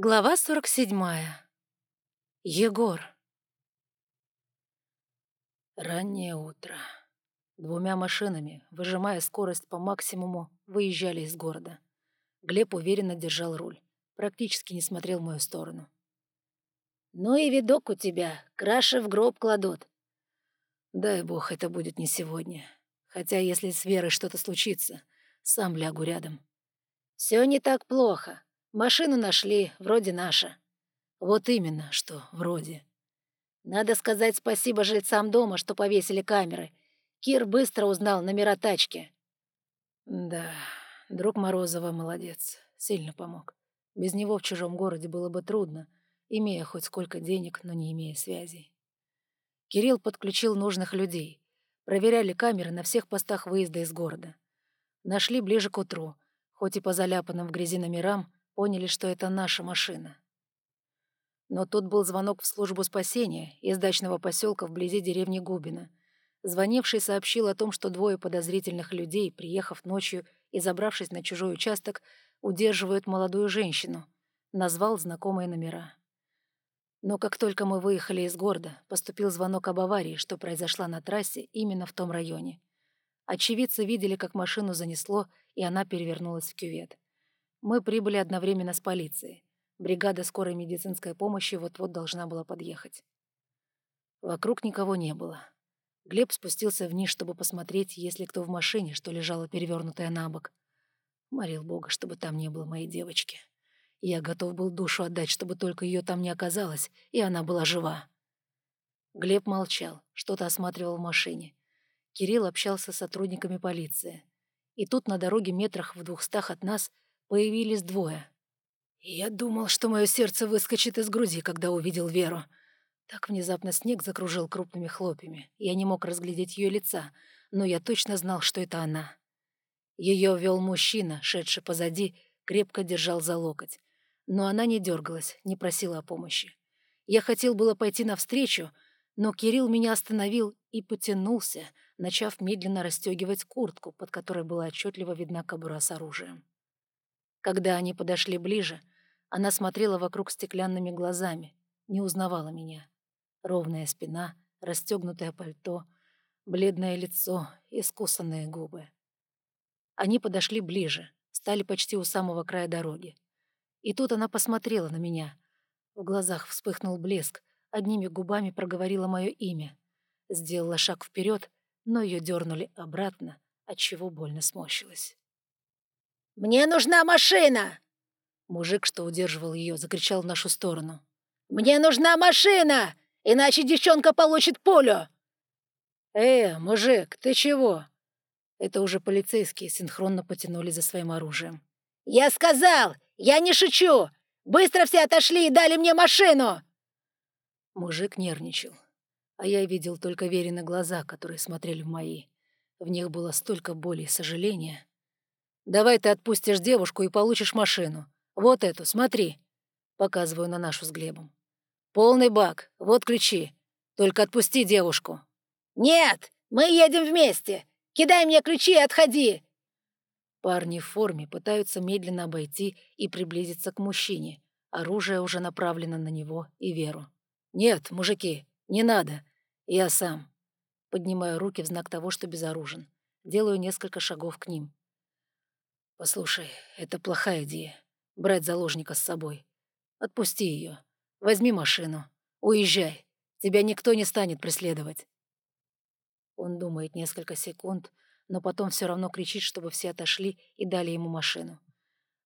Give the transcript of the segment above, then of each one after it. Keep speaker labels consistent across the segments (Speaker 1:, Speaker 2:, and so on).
Speaker 1: Глава 47. Егор. Раннее утро. Двумя машинами, выжимая скорость по максимуму, выезжали из города. Глеб уверенно держал руль, практически не смотрел в мою сторону.
Speaker 2: «Ну и видок у тебя, краши в гроб кладут».
Speaker 1: «Дай бог, это будет не сегодня. Хотя, если с Верой что-то случится, сам лягу рядом».
Speaker 2: «Все не так плохо», Машину нашли, вроде наша.
Speaker 1: Вот именно, что вроде.
Speaker 2: Надо сказать спасибо жильцам дома, что повесили камеры. Кир быстро узнал номера тачки.
Speaker 1: Да, друг Морозова молодец, сильно помог. Без него в чужом городе было бы трудно, имея хоть сколько денег, но не имея связей. Кирилл подключил нужных людей. Проверяли камеры на всех постах выезда из города. Нашли ближе к утру, хоть и по заляпанным в грязи номерам, поняли, что это наша машина. Но тут был звонок в службу спасения из дачного поселка вблизи деревни Губина. Звонивший сообщил о том, что двое подозрительных людей, приехав ночью и забравшись на чужой участок, удерживают молодую женщину. Назвал знакомые номера. Но как только мы выехали из города, поступил звонок об аварии, что произошла на трассе именно в том районе. Очевидцы видели, как машину занесло, и она перевернулась в кювет. Мы прибыли одновременно с полицией. Бригада скорой медицинской помощи вот-вот должна была подъехать. Вокруг никого не было. Глеб спустился вниз, чтобы посмотреть, есть ли кто в машине, что лежала перевернутая на бок. Молил Бога, чтобы там не было моей девочки. Я готов был душу отдать, чтобы только ее там не оказалось, и она была жива. Глеб молчал, что-то осматривал в машине. Кирилл общался с сотрудниками полиции. И тут на дороге метрах в двухстах от нас — появились двое. Я думал, что мое сердце выскочит из груди, когда увидел Веру. Так внезапно снег закружил крупными хлопьями. Я не мог разглядеть ее лица, но я точно знал, что это она. Ее вел мужчина, шедший позади, крепко держал за локоть. Но она не дергалась, не просила о помощи. Я хотел было пойти навстречу, но Кирилл меня остановил и потянулся, начав медленно расстегивать куртку, под которой была отчетливо видна кобура с оружием. Когда они подошли ближе, она смотрела вокруг стеклянными глазами, не узнавала меня. Ровная спина, расстегнутое пальто, бледное лицо, искусанные губы. Они подошли ближе, стали почти у самого края дороги. И тут она посмотрела на меня. В глазах вспыхнул блеск, одними губами проговорила мое имя. Сделала шаг вперед, но ее дернули обратно, отчего больно сморщилась.
Speaker 2: «Мне нужна машина!»
Speaker 1: Мужик, что удерживал ее, закричал в нашу сторону.
Speaker 2: «Мне нужна машина! Иначе девчонка получит пулю!»
Speaker 1: «Э, мужик, ты чего?» Это уже полицейские синхронно потянули за своим оружием.
Speaker 2: «Я сказал! Я не шучу! Быстро все отошли и дали мне машину!»
Speaker 1: Мужик нервничал, а я видел только верены глаза, которые смотрели в мои. В них было столько боли и сожаления. Давай ты отпустишь девушку и получишь машину. Вот эту, смотри. Показываю на нашу с Глебом. Полный бак, вот ключи. Только отпусти девушку.
Speaker 2: Нет, мы едем вместе. Кидай мне ключи и отходи.
Speaker 1: Парни в форме пытаются медленно обойти и приблизиться к мужчине. Оружие уже направлено на него и Веру. «Нет, мужики, не надо. Я сам». Поднимаю руки в знак того, что безоружен. Делаю несколько шагов к ним. «Послушай, это плохая идея — брать заложника с собой. Отпусти ее. Возьми машину. Уезжай. Тебя никто не станет преследовать». Он думает несколько секунд, но потом все равно кричит, чтобы все отошли и дали ему машину.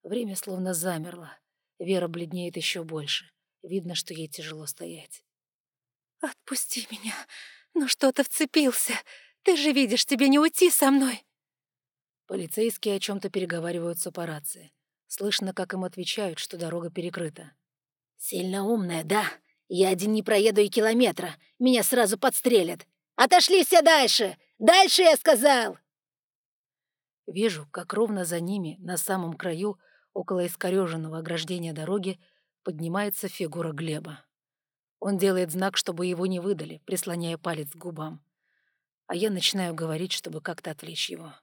Speaker 1: Время словно замерло. Вера бледнеет еще больше. Видно, что ей тяжело стоять.
Speaker 3: «Отпусти меня! Ну что ты вцепился? Ты же видишь, тебе не уйти со мной!»
Speaker 1: Полицейские о чем-то переговариваются по рации. Слышно, как им отвечают, что дорога перекрыта.
Speaker 2: «Сильно умная, да? Я один не проеду и километра. Меня сразу подстрелят. Отошли все дальше! Дальше, я сказал!»
Speaker 1: Вижу, как ровно за ними, на самом краю, около искореженного ограждения дороги, поднимается фигура Глеба. Он делает знак, чтобы его не выдали, прислоняя палец к губам. А я начинаю говорить, чтобы как-то отвлечь его.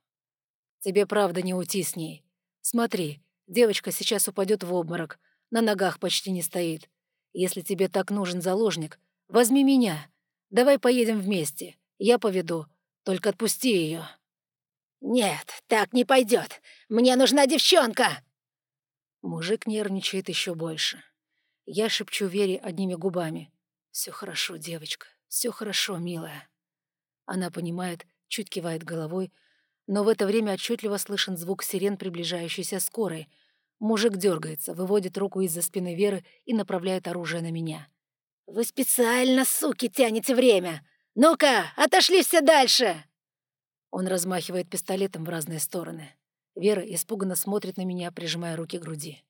Speaker 1: Тебе правда не уйти с ней. Смотри, девочка сейчас упадет в обморок, на ногах почти не стоит. Если тебе так нужен заложник, возьми меня. Давай поедем вместе. Я поведу. Только отпусти ее.
Speaker 2: «Нет, так не пойдет. Мне нужна девчонка!»
Speaker 1: Мужик нервничает еще больше. Я шепчу Вере одними губами. Все хорошо, девочка, все хорошо, милая». Она понимает, чуть кивает головой, но в это время отчетливо слышен звук сирен приближающейся скорой. Мужик дергается, выводит руку из-за спины Веры и направляет оружие на меня.
Speaker 2: «Вы специально, суки, тянете время! Ну-ка, отошли все дальше!»
Speaker 1: Он размахивает пистолетом в разные стороны. Вера испуганно смотрит на меня, прижимая руки к груди.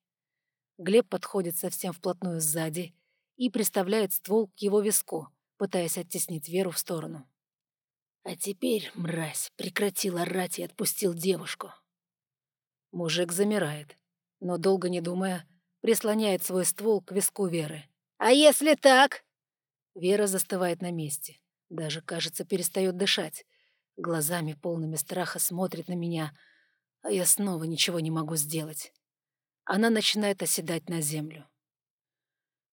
Speaker 1: Глеб подходит совсем вплотную сзади и приставляет ствол к его виску, пытаясь оттеснить Веру в сторону. «А теперь, мразь, прекратил орать и отпустил девушку». Мужик замирает, но, долго не думая, прислоняет свой ствол к виску Веры.
Speaker 2: «А если так?»
Speaker 1: Вера застывает на месте, даже, кажется, перестает дышать. Глазами, полными страха, смотрит на меня, а я снова ничего не могу сделать. Она начинает оседать на землю.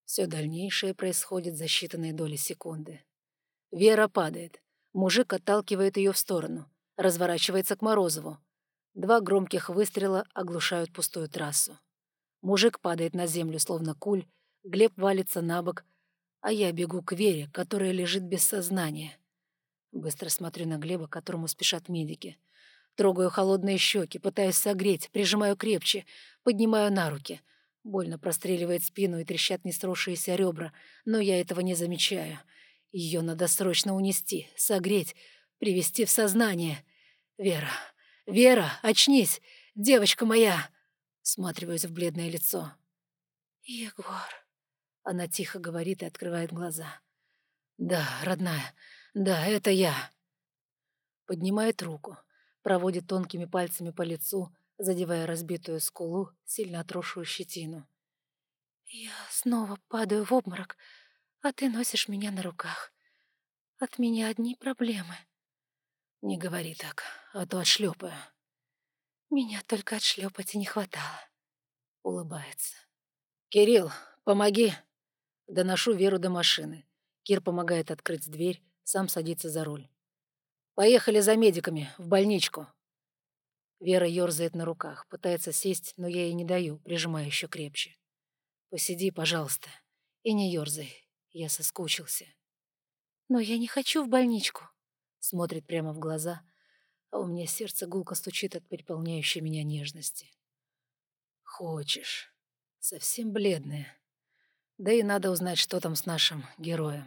Speaker 1: Все дальнейшее происходит за считанные доли секунды. Вера падает. Мужик отталкивает ее в сторону, разворачивается к Морозову. Два громких выстрела оглушают пустую трассу. Мужик падает на землю, словно куль, Глеб валится на бок, а я бегу к Вере, которая лежит без сознания. Быстро смотрю на Глеба, которому спешат медики. Трогаю холодные щеки, пытаюсь согреть, прижимаю крепче, поднимаю на руки. Больно простреливает спину и трещат несросшиеся ребра, но я этого не замечаю. Ее надо срочно унести, согреть, привести в сознание. «Вера! Вера, очнись! Девочка моя!» Сматриваюсь в бледное лицо.
Speaker 3: «Егор!»
Speaker 1: Она тихо говорит и открывает глаза. «Да, родная, да, это я!» Поднимает руку, проводит тонкими пальцами по лицу, задевая разбитую скулу, сильно отросшую щетину.
Speaker 3: «Я снова падаю в обморок, а ты носишь меня на руках. От меня одни проблемы».
Speaker 1: «Не говори так, а то отшлепаю».
Speaker 3: «Меня только отшлепать и не хватало», —
Speaker 1: улыбается. «Кирилл, помоги!» Доношу Веру до машины. Кир помогает открыть дверь, сам садится за руль. Поехали за медиками, в больничку». Вера ерзает на руках, пытается сесть, но я ей не даю, прижимая еще крепче. «Посиди, пожалуйста, и не ерзай, я соскучился».
Speaker 3: «Но я не хочу в больничку», —
Speaker 1: смотрит прямо в глаза, а у меня сердце гулко стучит от переполняющей меня нежности. «Хочешь. Совсем бледная. Да и надо узнать, что там с нашим героем».